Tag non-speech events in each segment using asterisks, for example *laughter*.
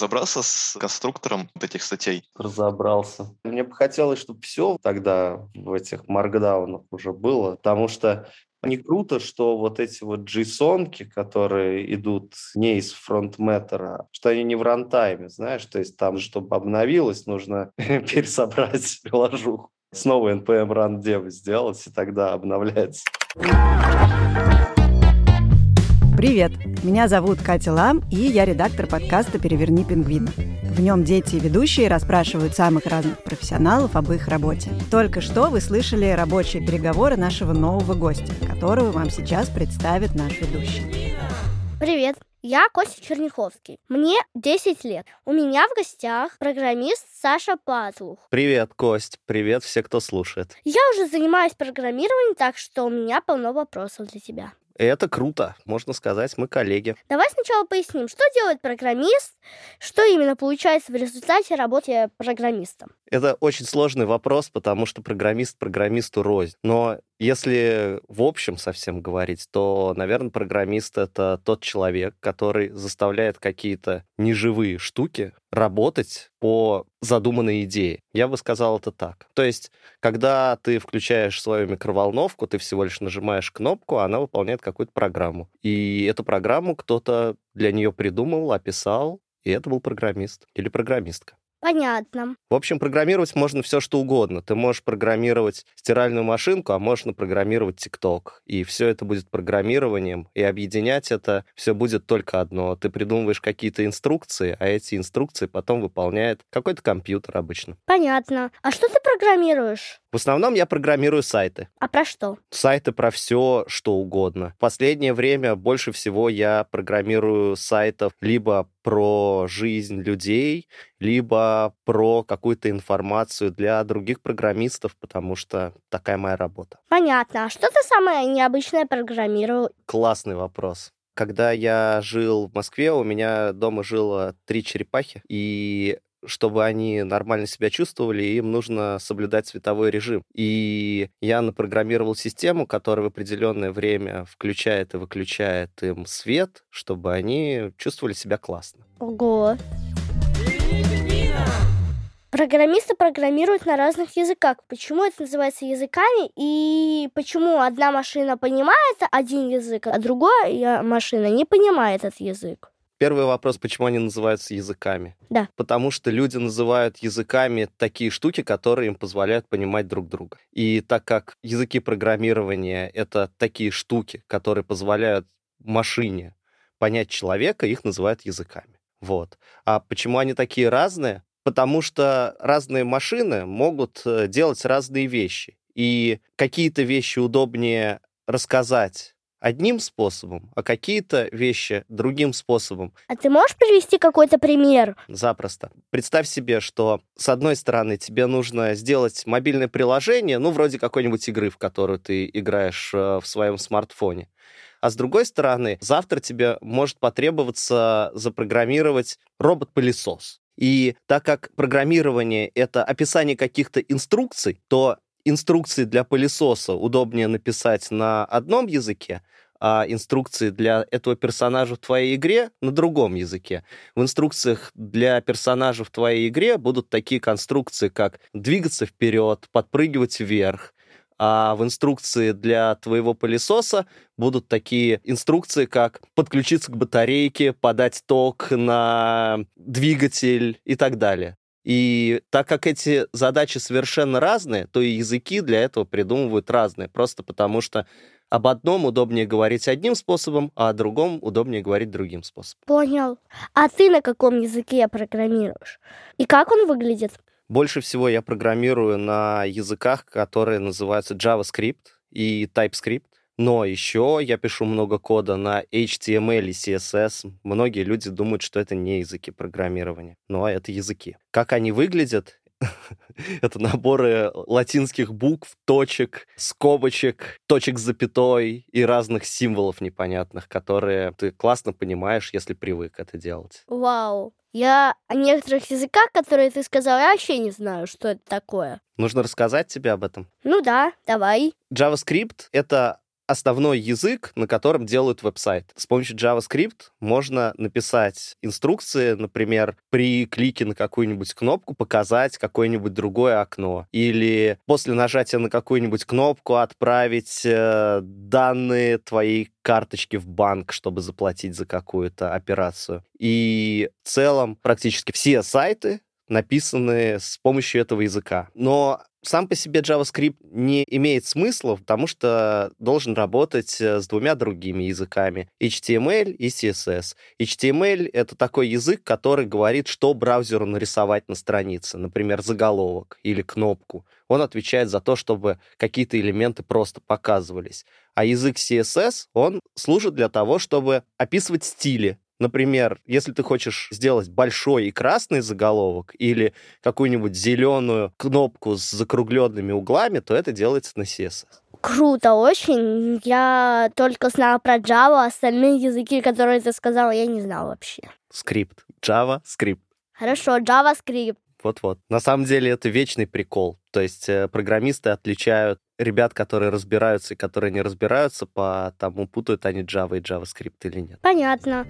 разобрался с конструктором вот этих статей? Разобрался. Мне бы хотелось, чтобы все тогда в этих маркдаунах уже было, потому что не круто, что вот эти вот json которые идут не из фронтметтера, что они не в рантайме, знаешь, то есть там, чтобы обновилось, нужно *laughs* пересобрать приложуху. Снова npm run dev сделать, и тогда обновляется. Привет! Меня зовут Катя Лам, и я редактор подкаста «Переверни пингвина». В нем дети и ведущие расспрашивают самых разных профессионалов об их работе. Только что вы слышали рабочие переговоры нашего нового гостя, которого вам сейчас представит наш ведущий. Привет! Я Костя Черняховский. Мне 10 лет. У меня в гостях программист Саша Пазлух. Привет, Кость. Привет все, кто слушает. Я уже занимаюсь программированием, так что у меня полно вопросов для тебя. Это круто, можно сказать, мы коллеги. Давай сначала поясним, что делает программист, что именно получается в результате работы программистом. Это очень сложный вопрос, потому что программист программисту рознь. Но если в общем совсем говорить, то, наверное, программист — это тот человек, который заставляет какие-то неживые штуки работать по задуманной идее. Я бы сказал это так. То есть, когда ты включаешь свою микроволновку, ты всего лишь нажимаешь кнопку, она выполняет какую-то программу. И эту программу кто-то для нее придумал, описал, и это был программист или программистка. Понятно. В общем, программировать можно все, что угодно. Ты можешь программировать стиральную машинку, а можно программировать ТикТок. И все это будет программированием, и объединять это все будет только одно. Ты придумываешь какие-то инструкции, а эти инструкции потом выполняет какой-то компьютер обычно. Понятно. А что ты программируешь? В основном я программирую сайты. А про что? Сайты про все, что угодно. В последнее время больше всего я программирую сайтов либо про жизнь людей, либо про какую-то информацию для других программистов, потому что такая моя работа. Понятно. А что ты самое необычное программировал? Классный вопрос. Когда я жил в Москве, у меня дома жило три черепахи, и чтобы они нормально себя чувствовали, им нужно соблюдать световой режим. И я напрограммировал систему, которая в определенное время включает и выключает им свет, чтобы они чувствовали себя классно. Ого! Программисты программируют на разных языках. Почему это называется языками и почему одна машина понимает один язык, а другая машина не понимает этот язык? Первый вопрос, почему они называются языками? Да. Потому что люди называют языками такие штуки, которые им позволяют понимать друг друга. И так как языки программирования — это такие штуки, которые позволяют машине понять человека, их называют языками. Вот. А почему они такие разные? Потому что разные машины могут э, делать разные вещи. И какие-то вещи удобнее рассказать одним способом, а какие-то вещи другим способом. А ты можешь привести какой-то пример? Запросто. Представь себе, что с одной стороны тебе нужно сделать мобильное приложение, ну, вроде какой-нибудь игры, в которую ты играешь э, в своем смартфоне. А с другой стороны, завтра тебе может потребоваться запрограммировать робот-пылесос. И так как программирование — это описание каких-то инструкций, то инструкции для пылесоса удобнее написать на одном языке, а инструкции для этого персонажа в твоей игре на другом языке. В инструкциях для персонажа в твоей игре будут такие конструкции, как двигаться вперед, подпрыгивать вверх, а в инструкции для твоего пылесоса будут такие инструкции, как подключиться к батарейке, подать ток на двигатель и так далее. И так как эти задачи совершенно разные, то и языки для этого придумывают разные, просто потому что об одном удобнее говорить одним способом, а о другом удобнее говорить другим способом. Понял. А ты на каком языке программируешь? И как он выглядит? Больше всего я программирую на языках, которые называются JavaScript и TypeScript. Но еще я пишу много кода на HTML и CSS. Многие люди думают, что это не языки программирования, но это языки. Как они выглядят, *laughs* это наборы латинских букв, точек, скобочек, точек с запятой и разных символов непонятных, которые ты классно понимаешь, если привык это делать. Вау. Я о некоторых языках, которые ты сказал, я вообще не знаю, что это такое. Нужно рассказать тебе об этом? Ну да, давай. JavaScript — это основной язык, на котором делают веб-сайт. С помощью JavaScript можно написать инструкции, например, при клике на какую-нибудь кнопку показать какое-нибудь другое окно. Или после нажатия на какую-нибудь кнопку отправить э, данные твоей карточки в банк, чтобы заплатить за какую-то операцию. И в целом практически все сайты написаны с помощью этого языка. Но сам по себе JavaScript не имеет смысла, потому что должен работать э, с двумя другими языками — HTML и CSS. HTML — это такой язык, который говорит, что браузеру нарисовать на странице, например, заголовок или кнопку. Он отвечает за то, чтобы какие-то элементы просто показывались. А язык CSS, он служит для того, чтобы описывать стили, Например, если ты хочешь сделать большой и красный заголовок или какую-нибудь зеленую кнопку с закругленными углами, то это делается на CSS. Круто очень. Я только знала про Java, остальные языки, которые ты сказала, я не знала вообще. Скрипт. JavaScript. Хорошо, JavaScript. Вот-вот. На самом деле это вечный прикол. То есть э, программисты отличают ребят, которые разбираются и которые не разбираются, по тому, путают они Java и JavaScript или нет. Понятно.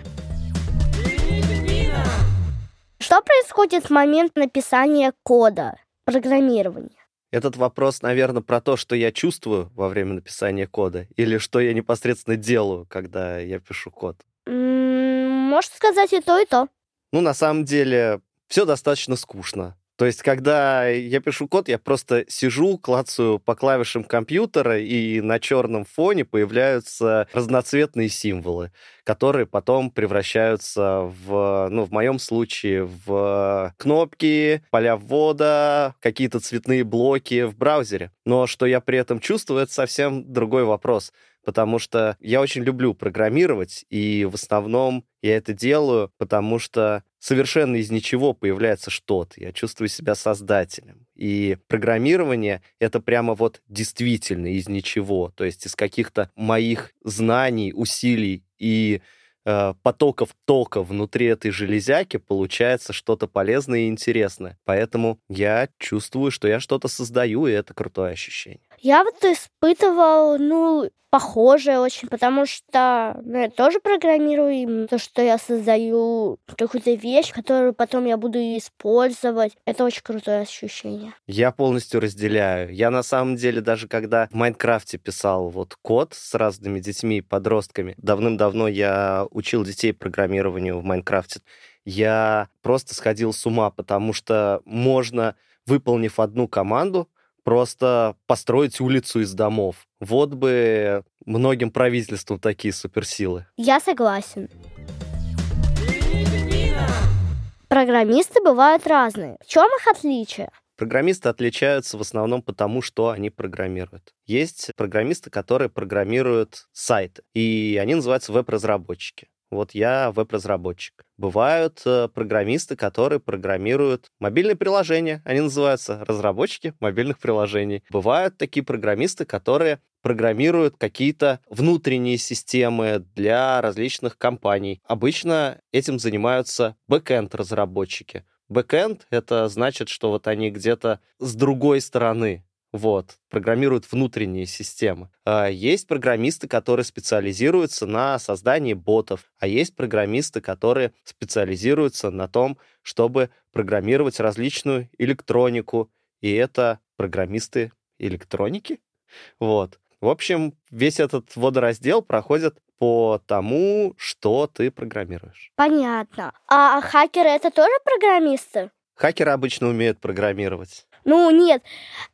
Что происходит в момент написания кода, программирования? Этот вопрос, наверное, про то, что я чувствую во время написания кода, или что я непосредственно делаю, когда я пишу код. Можно сказать и то, и то. Ну, на самом деле, все достаточно скучно. То есть, когда я пишу код, я просто сижу, клацаю по клавишам компьютера, и на черном фоне появляются разноцветные символы, которые потом превращаются в, ну, в моем случае, в кнопки, поля ввода, какие-то цветные блоки в браузере. Но что я при этом чувствую, это совсем другой вопрос потому что я очень люблю программировать, и в основном я это делаю, потому что совершенно из ничего появляется что-то. Я чувствую себя создателем. И программирование — это прямо вот действительно из ничего, то есть из каких-то моих знаний, усилий и э, потоков тока внутри этой железяки получается что-то полезное и интересное. Поэтому я чувствую, что я что-то создаю, и это крутое ощущение. Я вот испытывал, ну, похожее очень, потому что ну, я тоже программирую, и то, что я создаю какую-то вещь, которую потом я буду использовать, это очень крутое ощущение. Я полностью разделяю. Я на самом деле даже когда в Майнкрафте писал вот код с разными детьми подростками, давным-давно я учил детей программированию в Майнкрафте, я просто сходил с ума, потому что можно, выполнив одну команду, просто построить улицу из домов. Вот бы многим правительствам такие суперсилы. Я согласен. Программисты бывают разные. В чем их отличие? Программисты отличаются в основном потому, что они программируют. Есть программисты, которые программируют сайты, и они называются веб-разработчики. Вот я веб-разработчик. Бывают э, программисты, которые программируют мобильные приложения. Они называются разработчики мобильных приложений. Бывают такие программисты, которые программируют какие-то внутренние системы для различных компаний. Обычно этим занимаются бэкэнд-разработчики. Бэкэнд — это значит, что вот они где-то с другой стороны вот, программируют внутренние системы. А есть программисты, которые специализируются на создании ботов, а есть программисты, которые специализируются на том, чтобы программировать различную электронику, и это программисты электроники. Вот. В общем, весь этот водораздел проходит по тому, что ты программируешь. Понятно. А хакеры это тоже программисты? Хакеры обычно умеют программировать. Ну, нет,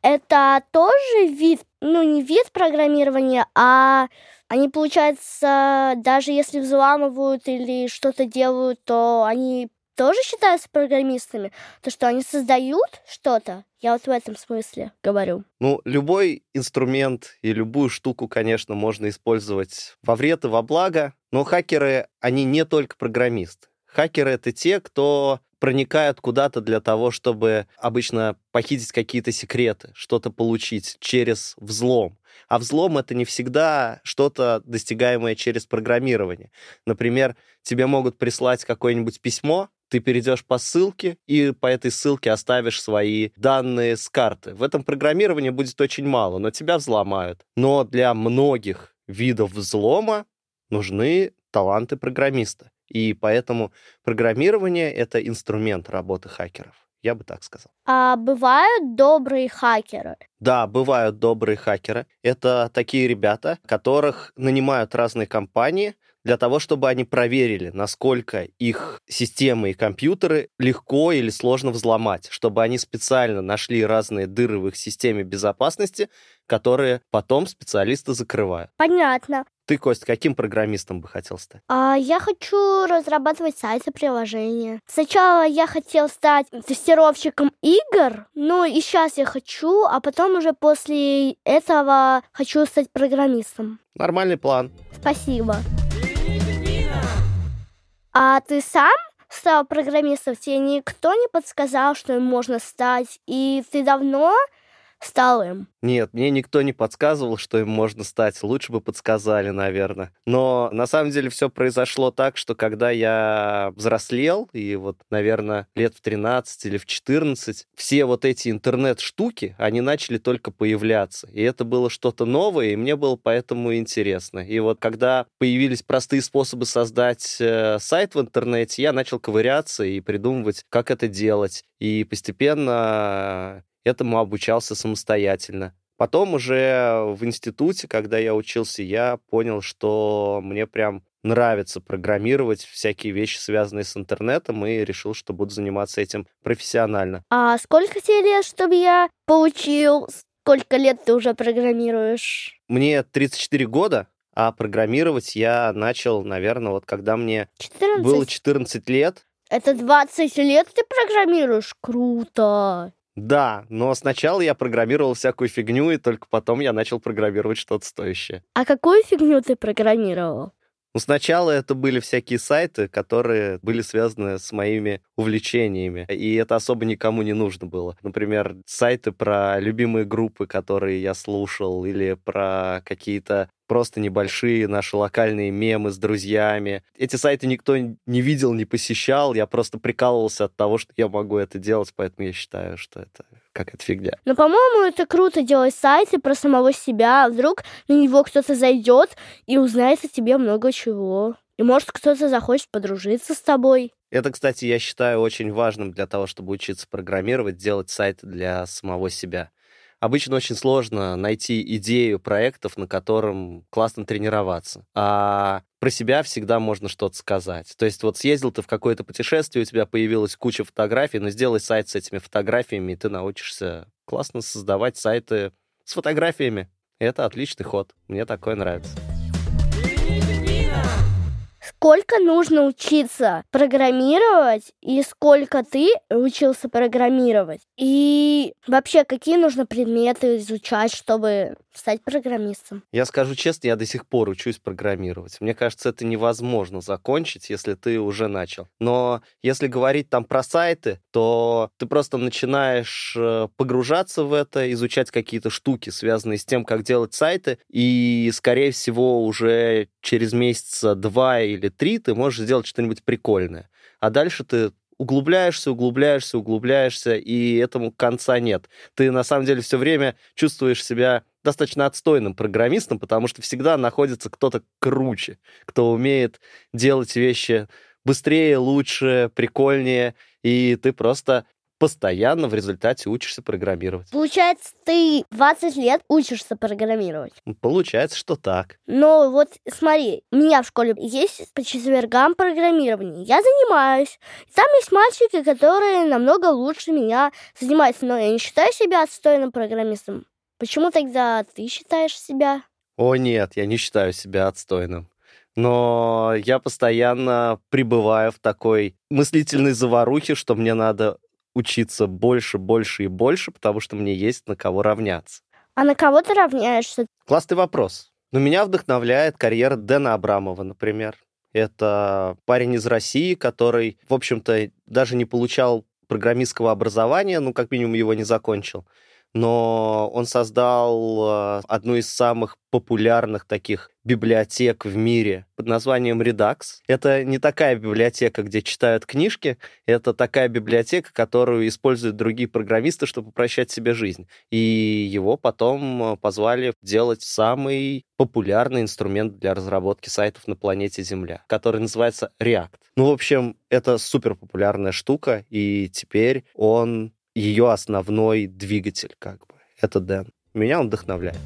это тоже вид, ну, не вид программирования, а они, получается, даже если взламывают или что-то делают, то они тоже считаются программистами? То, что они создают что-то? Я вот в этом смысле говорю. Ну, любой инструмент и любую штуку, конечно, можно использовать во вред и во благо, но хакеры, они не только программисты. Хакеры — это те, кто проникают куда-то для того, чтобы обычно похитить какие-то секреты, что-то получить через взлом. А взлом — это не всегда что-то, достигаемое через программирование. Например, тебе могут прислать какое-нибудь письмо, ты перейдешь по ссылке и по этой ссылке оставишь свои данные с карты. В этом программировании будет очень мало, но тебя взломают. Но для многих видов взлома нужны таланты программиста. И поэтому программирование — это инструмент работы хакеров. Я бы так сказал. А бывают добрые хакеры? Да, бывают добрые хакеры. Это такие ребята, которых нанимают разные компании для того, чтобы они проверили, насколько их системы и компьютеры легко или сложно взломать, чтобы они специально нашли разные дыры в их системе безопасности, которые потом специалисты закрывают. Понятно. Ты, Кость, каким программистом бы хотел стать? А я хочу разрабатывать сайты, приложения. Сначала я хотел стать тестировщиком игр, ну и сейчас я хочу, а потом уже после этого хочу стать программистом. Нормальный план. Спасибо. А ты сам стал программистом? Тебе никто не подсказал, что им можно стать? И ты давно стал им? Нет, мне никто не подсказывал, что им можно стать. Лучше бы подсказали, наверное. Но на самом деле все произошло так, что когда я взрослел, и вот, наверное, лет в 13 или в 14, все вот эти интернет-штуки, они начали только появляться. И это было что-то новое, и мне было поэтому интересно. И вот когда появились простые способы создать э, сайт в интернете, я начал ковыряться и придумывать, как это делать. И постепенно этому обучался самостоятельно. Потом уже в институте, когда я учился, я понял, что мне прям нравится программировать всякие вещи, связанные с интернетом, и решил, что буду заниматься этим профессионально. А сколько тебе лет, чтобы я получил? Сколько лет ты уже программируешь? Мне 34 года, а программировать я начал, наверное, вот когда мне 14? было 14 лет. Это 20 лет ты программируешь? Круто! Да, но сначала я программировал всякую фигню, и только потом я начал программировать что-то стоящее. А какую фигню ты программировал? Ну, сначала это были всякие сайты, которые были связаны с моими увлечениями, и это особо никому не нужно было. Например, сайты про любимые группы, которые я слушал, или про какие-то просто небольшие наши локальные мемы с друзьями. Эти сайты никто не видел, не посещал, я просто прикалывался от того, что я могу это делать, поэтому я считаю, что это какая-то фигня. Ну, по-моему, это круто делать сайты про самого себя. Вдруг на него кто-то зайдет и узнает о тебе много чего. И может кто-то захочет подружиться с тобой. Это, кстати, я считаю очень важным для того, чтобы учиться программировать, делать сайты для самого себя обычно очень сложно найти идею проектов, на котором классно тренироваться. А про себя всегда можно что-то сказать. То есть вот съездил ты в какое-то путешествие, у тебя появилась куча фотографий, но сделай сайт с этими фотографиями, и ты научишься классно создавать сайты с фотографиями. Это отличный ход. Мне такое нравится. Сколько нужно учиться программировать и сколько ты учился программировать? И вообще, какие нужно предметы изучать, чтобы стать программистом? Я скажу честно, я до сих пор учусь программировать. Мне кажется, это невозможно закончить, если ты уже начал. Но если говорить там про сайты, то ты просто начинаешь э, погружаться в это, изучать какие-то штуки, связанные с тем, как делать сайты, и, скорее всего, уже через месяца два или три ты можешь сделать что-нибудь прикольное. А дальше ты углубляешься, углубляешься, углубляешься, и этому конца нет. Ты на самом деле все время чувствуешь себя достаточно отстойным программистом, потому что всегда находится кто-то круче, кто умеет делать вещи быстрее, лучше, прикольнее, и ты просто постоянно в результате учишься программировать. Получается, ты 20 лет учишься программировать. Получается, что так. Но вот смотри, у меня в школе есть по четвергам программирование. Я занимаюсь. Там есть мальчики, которые намного лучше меня занимаются, но я не считаю себя отстойным программистом. Почему тогда ты считаешь себя? О нет, я не считаю себя отстойным но я постоянно пребываю в такой мыслительной заварухе, что мне надо учиться больше, больше и больше, потому что мне есть на кого равняться. А на кого ты равняешься? Классный вопрос. Но меня вдохновляет карьера Дэна Абрамова, например. Это парень из России, который, в общем-то, даже не получал программистского образования, ну, как минимум, его не закончил, но он создал э, одну из самых популярных таких библиотек в мире под названием Redux. Это не такая библиотека, где читают книжки, это такая библиотека, которую используют другие программисты, чтобы упрощать себе жизнь. И его потом э, позвали делать самый популярный инструмент для разработки сайтов на планете Земля, который называется React. Ну, в общем, это супер популярная штука, и теперь он ее основной двигатель, как бы. Это Дэн. Меня он вдохновляет.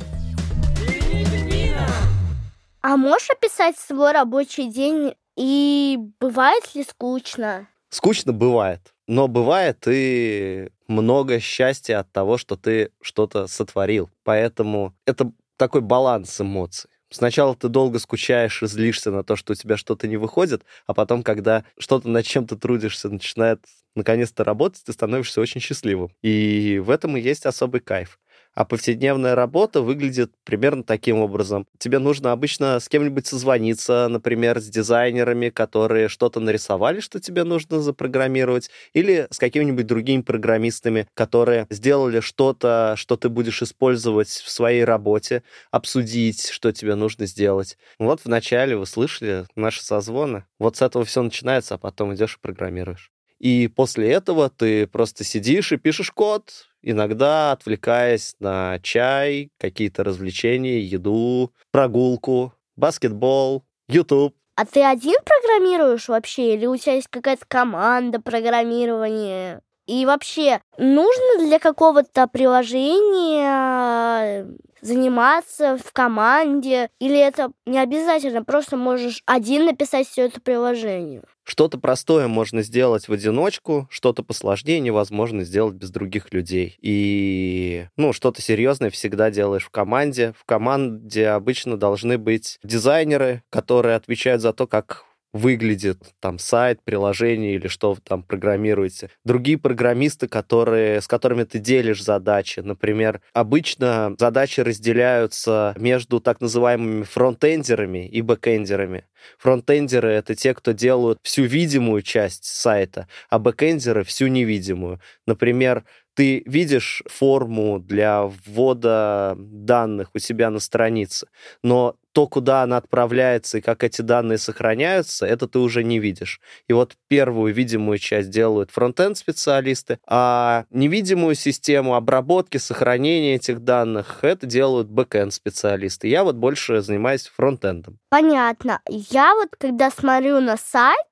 А можешь описать свой рабочий день и бывает ли скучно? Скучно бывает, но бывает и много счастья от того, что ты что-то сотворил. Поэтому это такой баланс эмоций. Сначала ты долго скучаешь и злишься на то, что у тебя что-то не выходит, а потом, когда что-то над чем ты трудишься, начинает наконец-то работать, ты становишься очень счастливым. И в этом и есть особый кайф. А повседневная работа выглядит примерно таким образом. Тебе нужно обычно с кем-нибудь созвониться, например, с дизайнерами, которые что-то нарисовали, что тебе нужно запрограммировать, или с какими-нибудь другими программистами, которые сделали что-то, что ты будешь использовать в своей работе, обсудить, что тебе нужно сделать. Вот вначале вы слышали наши созвоны. Вот с этого все начинается, а потом идешь и программируешь. И после этого ты просто сидишь и пишешь код, иногда отвлекаясь на чай, какие-то развлечения, еду, прогулку, баскетбол, YouTube. А ты один программируешь вообще? Или у тебя есть какая-то команда программирования? И вообще, нужно для какого-то приложения заниматься в команде? Или это не обязательно? Просто можешь один написать все это приложение? Что-то простое можно сделать в одиночку, что-то посложнее невозможно сделать без других людей. И, ну, что-то серьезное всегда делаешь в команде. В команде обычно должны быть дизайнеры, которые отвечают за то, как выглядит там сайт, приложение или что вы там программируете. Другие программисты, которые, с которыми ты делишь задачи. Например, обычно задачи разделяются между так называемыми фронтендерами и бэкендерами. Фронтендеры — это те, кто делают всю видимую часть сайта, а бэкендеры — всю невидимую. Например, ты видишь форму для ввода данных у себя на странице, но то, куда она отправляется и как эти данные сохраняются, это ты уже не видишь. И вот первую видимую часть делают фронтенд специалисты, а невидимую систему обработки, сохранения этих данных, это делают бэкенд специалисты. Я вот больше занимаюсь фронтендом. Понятно. Я вот, когда смотрю на сайт,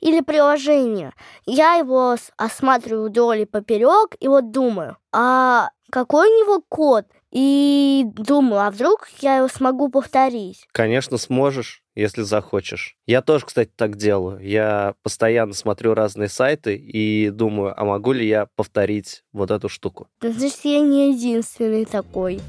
или приложение. Я его осматриваю вдоль и поперек и вот думаю, а какой у него код? И думаю, а вдруг я его смогу повторить? Конечно, сможешь, если захочешь. Я тоже, кстати, так делаю. Я постоянно смотрю разные сайты и думаю, а могу ли я повторить вот эту штуку? Значит, я не единственный такой.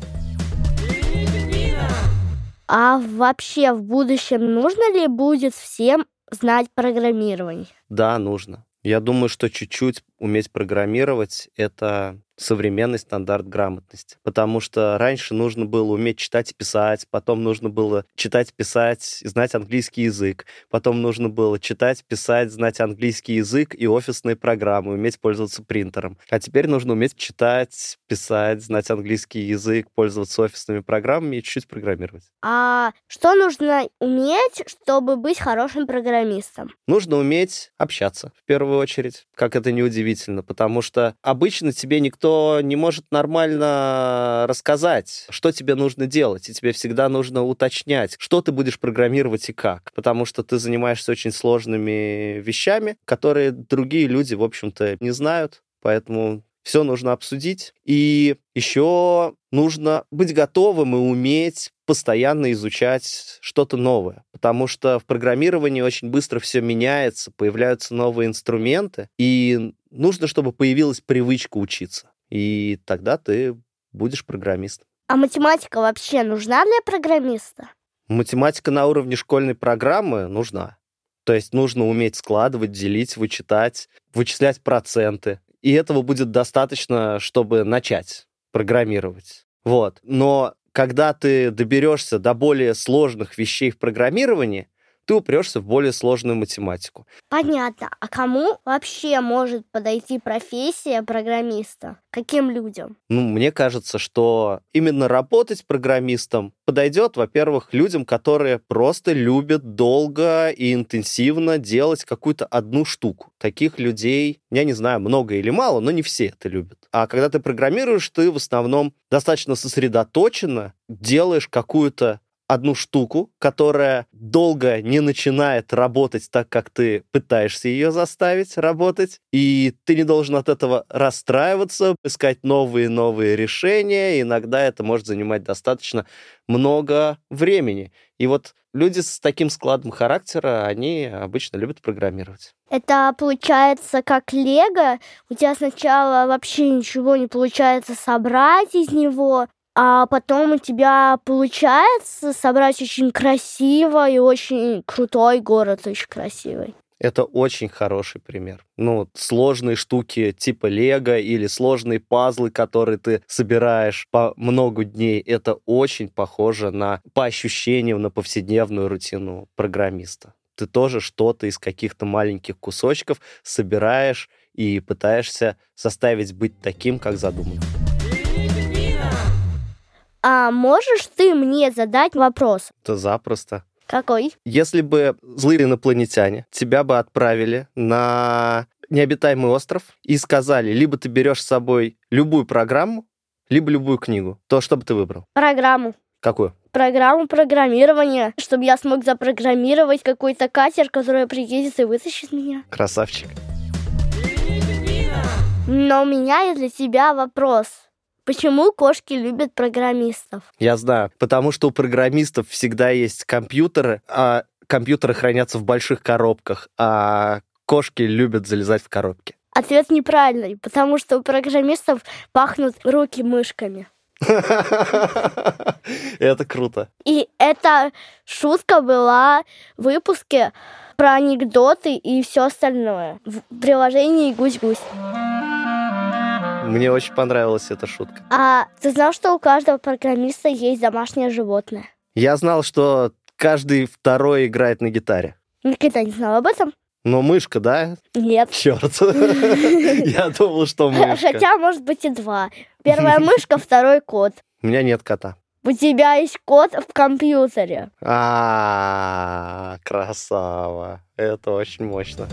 А вообще в будущем нужно ли будет всем знать программирование? Да, нужно. Я думаю, что чуть-чуть уметь программировать — это современный стандарт грамотности. Потому что раньше нужно было уметь читать и писать, потом нужно было читать, писать знать английский язык, потом нужно было читать, писать, знать английский язык и офисные программы, уметь пользоваться принтером. А теперь нужно уметь читать, писать, знать английский язык, пользоваться офисными программами и чуть-чуть программировать. А что нужно уметь, чтобы быть хорошим программистом? Нужно уметь общаться, в первую очередь, как это не удивительно, потому что обычно тебе никто не может нормально рассказать, что тебе нужно делать, и тебе всегда нужно уточнять, что ты будешь программировать и как, потому что ты занимаешься очень сложными вещами, которые другие люди, в общем-то, не знают, поэтому все нужно обсудить. И еще нужно быть готовым и уметь постоянно изучать что-то новое, потому что в программировании очень быстро все меняется, появляются новые инструменты, и нужно, чтобы появилась привычка учиться и тогда ты будешь программистом. А математика вообще нужна для программиста? Математика на уровне школьной программы нужна. То есть нужно уметь складывать, делить, вычитать, вычислять проценты. И этого будет достаточно, чтобы начать программировать. Вот. Но когда ты доберешься до более сложных вещей в программировании, ты упрешься в более сложную математику. Понятно. А кому вообще может подойти профессия программиста? Каким людям? Ну, мне кажется, что именно работать программистом подойдет, во-первых, людям, которые просто любят долго и интенсивно делать какую-то одну штуку. Таких людей, я не знаю, много или мало, но не все это любят. А когда ты программируешь, ты в основном достаточно сосредоточенно делаешь какую-то одну штуку, которая долго не начинает работать так, как ты пытаешься ее заставить работать, и ты не должен от этого расстраиваться, искать новые-новые решения, иногда это может занимать достаточно много времени. И вот люди с таким складом характера, они обычно любят программировать. Это получается как лего. У тебя сначала вообще ничего не получается собрать из него, а потом у тебя получается собрать очень красиво и очень крутой город, очень красивый. Это очень хороший пример. Ну, сложные штуки типа лего или сложные пазлы, которые ты собираешь по много дней, это очень похоже на, по ощущениям, на повседневную рутину программиста. Ты тоже что-то из каких-то маленьких кусочков собираешь и пытаешься заставить быть таким, как задумано. А можешь ты мне задать вопрос? Это запросто. Какой? Если бы злые инопланетяне тебя бы отправили на необитаемый остров и сказали, либо ты берешь с собой любую программу, либо любую книгу, то что бы ты выбрал? Программу. Какую? Программу программирования, чтобы я смог запрограммировать какой-то катер, который приедет и вытащит меня. Красавчик. Но у меня есть для тебя вопрос. Почему кошки любят программистов? Я знаю, потому что у программистов всегда есть компьютеры, а компьютеры хранятся в больших коробках, а кошки любят залезать в коробки. Ответ неправильный, потому что у программистов пахнут руки мышками. *laughs* Это круто. И эта шутка была в выпуске про анекдоты и все остальное в приложении «Гусь-гусь». Мне очень понравилась эта шутка. А ты знал, что у каждого программиста есть домашнее животное? Я знал, что каждый второй играет на гитаре. Никогда не знал об этом? Но мышка, да? Нет. Черт. *laughs* Я думал, что мышка. Хотя, может быть, и два. Первая *laughs* мышка, второй кот. У меня нет кота. У тебя есть кот в компьютере. А, красава. Это очень мощно.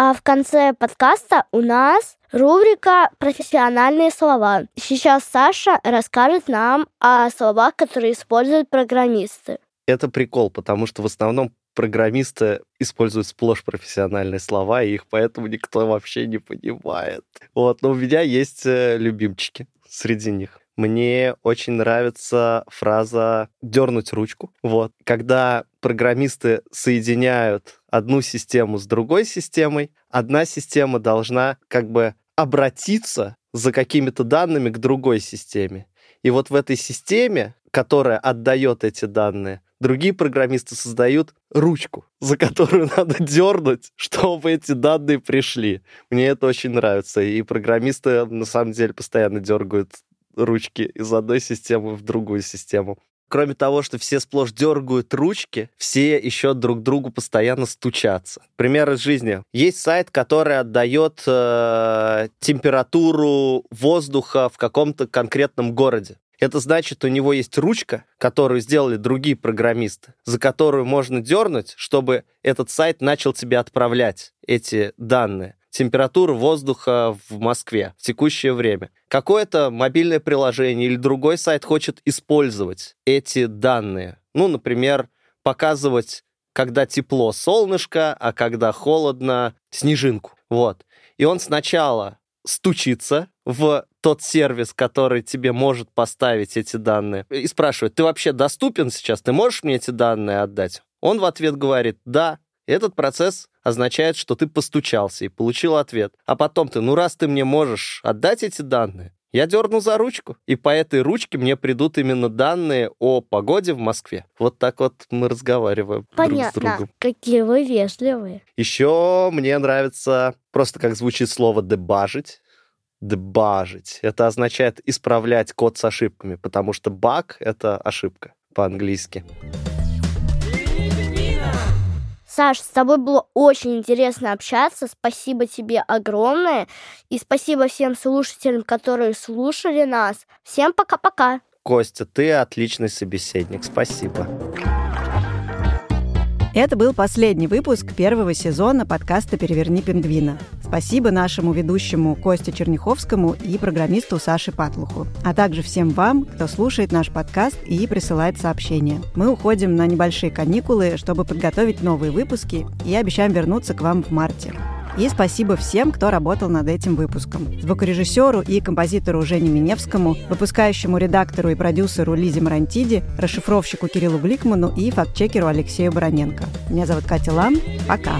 А в конце подкаста у нас рубрика «Профессиональные слова». Сейчас Саша расскажет нам о словах, которые используют программисты. Это прикол, потому что в основном программисты используют сплошь профессиональные слова, и их поэтому никто вообще не понимает. Вот, но у меня есть э, любимчики среди них. Мне очень нравится фраза «дернуть ручку». Вот. Когда программисты соединяют одну систему с другой системой, одна система должна как бы обратиться за какими-то данными к другой системе. И вот в этой системе, которая отдает эти данные, другие программисты создают ручку, за которую *laughs* надо дернуть, чтобы эти данные пришли. Мне это очень нравится. И программисты на самом деле постоянно дергают ручки из одной системы в другую систему. Кроме того, что все сплошь дергают ручки, все еще друг другу постоянно стучатся. Пример из жизни. Есть сайт, который отдает э, температуру воздуха в каком-то конкретном городе. Это значит, у него есть ручка, которую сделали другие программисты, за которую можно дернуть, чтобы этот сайт начал тебе отправлять эти данные температуру воздуха в Москве в текущее время. Какое-то мобильное приложение или другой сайт хочет использовать эти данные. Ну, например, показывать, когда тепло солнышко, а когда холодно снежинку. Вот. И он сначала стучится в тот сервис, который тебе может поставить эти данные, и спрашивает, ты вообще доступен сейчас, ты можешь мне эти данные отдать? Он в ответ говорит, да, этот процесс означает, что ты постучался и получил ответ. А потом ты, ну раз ты мне можешь отдать эти данные, я дерну за ручку, и по этой ручке мне придут именно данные о погоде в Москве. Вот так вот мы разговариваем Понятно. друг с другом. Какие вы вежливые. Еще мне нравится просто как звучит слово «дебажить». Дебажить. Это означает исправлять код с ошибками, потому что баг — это ошибка по-английски. Саш, с тобой было очень интересно общаться. Спасибо тебе огромное. И спасибо всем слушателям, которые слушали нас. Всем пока-пока. Костя, ты отличный собеседник. Спасибо. Это был последний выпуск первого сезона подкаста «Переверни пингвина». Спасибо нашему ведущему Косте Черняховскому и программисту Саше Патлуху, а также всем вам, кто слушает наш подкаст и присылает сообщения. Мы уходим на небольшие каникулы, чтобы подготовить новые выпуски и обещаем вернуться к вам в марте. И спасибо всем, кто работал над этим выпуском. Звукорежиссеру и композитору Жене Миневскому, выпускающему редактору и продюсеру Лизе Марантиди, расшифровщику Кириллу Гликману и фактчекеру Алексею Бароненко. Меня зовут Катя Лам. Пока.